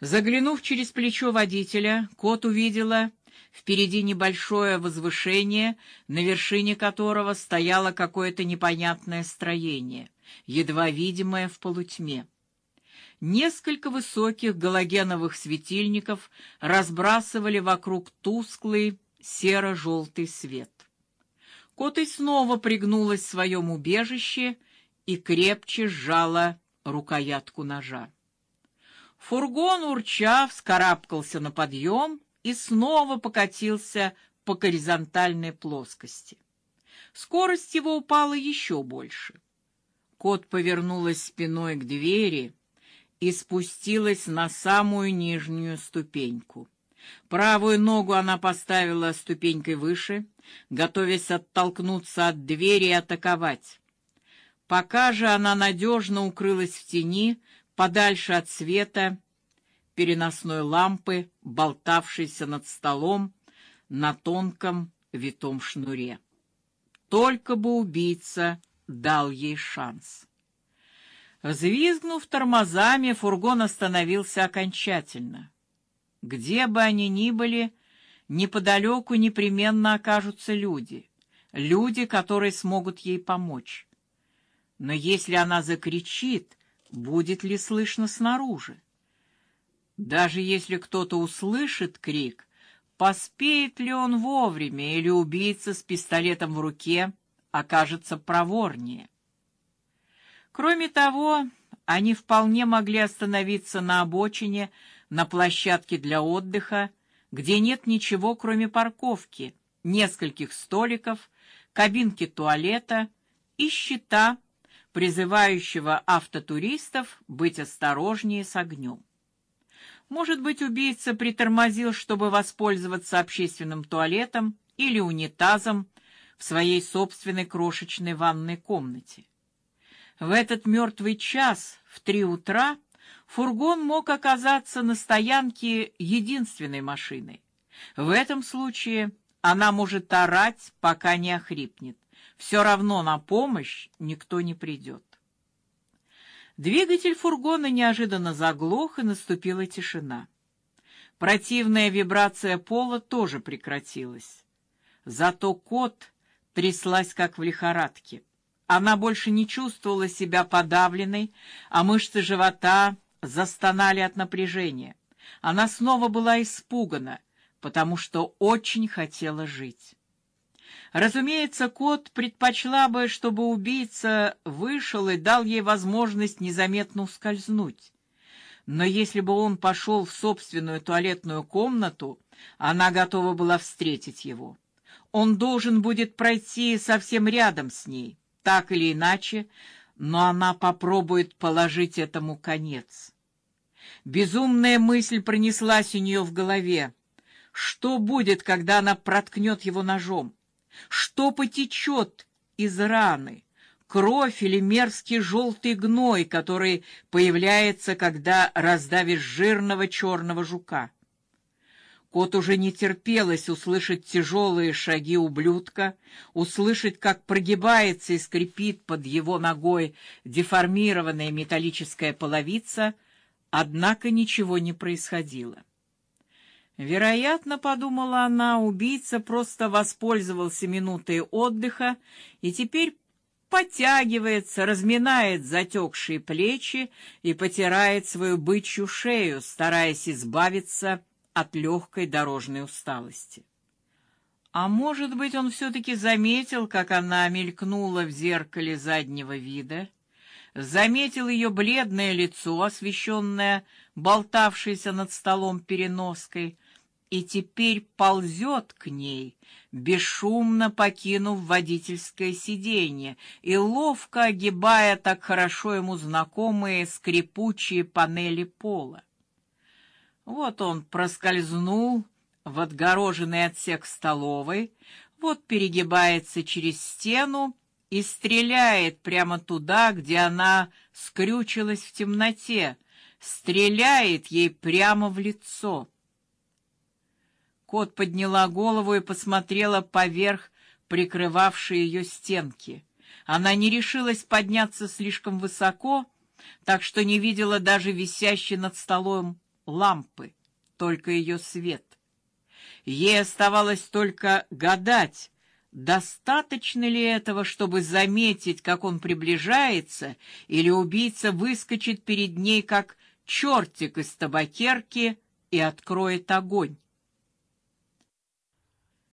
Заглянув через плечо водителя, кот увидела впереди небольшое возвышение, на вершине которого стояло какое-то непонятное строение, едва видимое в полутьме. Несколько высоких галогеновых светильников разбрасывали вокруг тусклый серо-желтый свет. Котой снова пригнулась в своем убежище и крепче сжала рукоятку ножа. Фургон урча вскарабкался на подъем и снова покатился по горизонтальной плоскости. Скорость его упала еще больше. Кот повернулась спиной к двери и спустилась на самую нижнюю ступеньку. Правую ногу она поставила ступенькой выше, готовясь оттолкнуться от двери и атаковать. Пока же она надежно укрылась в тени, подальше от света переносной лампы, болтавшейся над столом на тонком витом шнуре. Только бы убийца дал ей шанс. Взвизгнув тормозами, фургон остановился окончательно. Где бы они ни были, неподалеку непременно окажутся люди, люди, которые смогут ей помочь. Но если она закричит, будет ли слышно снаружи? Даже если кто-то услышит крик, поспеет ли он вовремя, или убийца с пистолетом в руке окажется проворнее? Кроме того, они вполне могли остановиться на обочине, на площадке для отдыха, где нет ничего, кроме парковки, нескольких столиков, кабинки туалета и щита, призывающего автотуристов быть осторожнее с огнем. Может быть, убийца притормозил, чтобы воспользоваться общественным туалетом или унитазом в своей собственной крошечной ванной комнате. В этот мертвый час в три утра фургон мог оказаться на стоянке единственной машиной. В этом случае она может орать, пока не охрипнет. Все равно на помощь никто не придет. Двигатель фургона неожиданно заглох, и наступила тишина. Противная вибрация пола тоже прекратилась. Зато кот тряслась как в лихорадке. Она больше не чувствовала себя подавленной, а мышцы живота застонали от напряжения. Она снова была испугана, потому что очень хотела жить. Разумеется, кот предпочла бы, чтобы убийца вышел и дал ей возможность незаметно ускользнуть. Но если бы он пошел в собственную туалетную комнату, она готова была встретить его. Он должен будет пройти совсем рядом с ней так или иначе, но она попробует положить этому конец. Безумная мысль пронеслась у нее в голове. Что будет, когда она проткнет его ножом? Что потечет из раны? Кровь или мерзкий желтый гной, который появляется, когда раздавишь жирного черного жука? Кот уже не терпелось услышать тяжелые шаги ублюдка, услышать, как прогибается и скрипит под его ногой деформированная металлическая половица, однако ничего не происходило. Вероятно, подумала она, убийца просто воспользовался минутой отдыха и теперь потягивается, разминает затекшие плечи и потирает свою бычью шею, стараясь избавиться от легкой дорожной усталости. А может быть, он все таки заметил, как она мелькнула в зеркале заднего вида, заметил ее бледное лицо, освещенное болтавшейся над столом переноской, и теперь ползет к ней, бесшумно покинув водительское сиденье и ловко огибая так хорошо ему знакомые скрипучие панели пола. Вот он проскользнул в отгороженный отсек столовой, вот перегибается через стену и стреляет прямо туда, где она скрючилась в темноте, стреляет ей прямо в лицо. Кот подняла голову и посмотрела поверх прикрывавшей ее стенки. Она не решилась подняться слишком высоко, так что не видела даже висящий над столом лампы, только ее свет. Ей оставалось только гадать, достаточно ли этого, чтобы заметить, как он приближается, или убийца выскочит перед ней как чертик из табакерки и откроет огонь.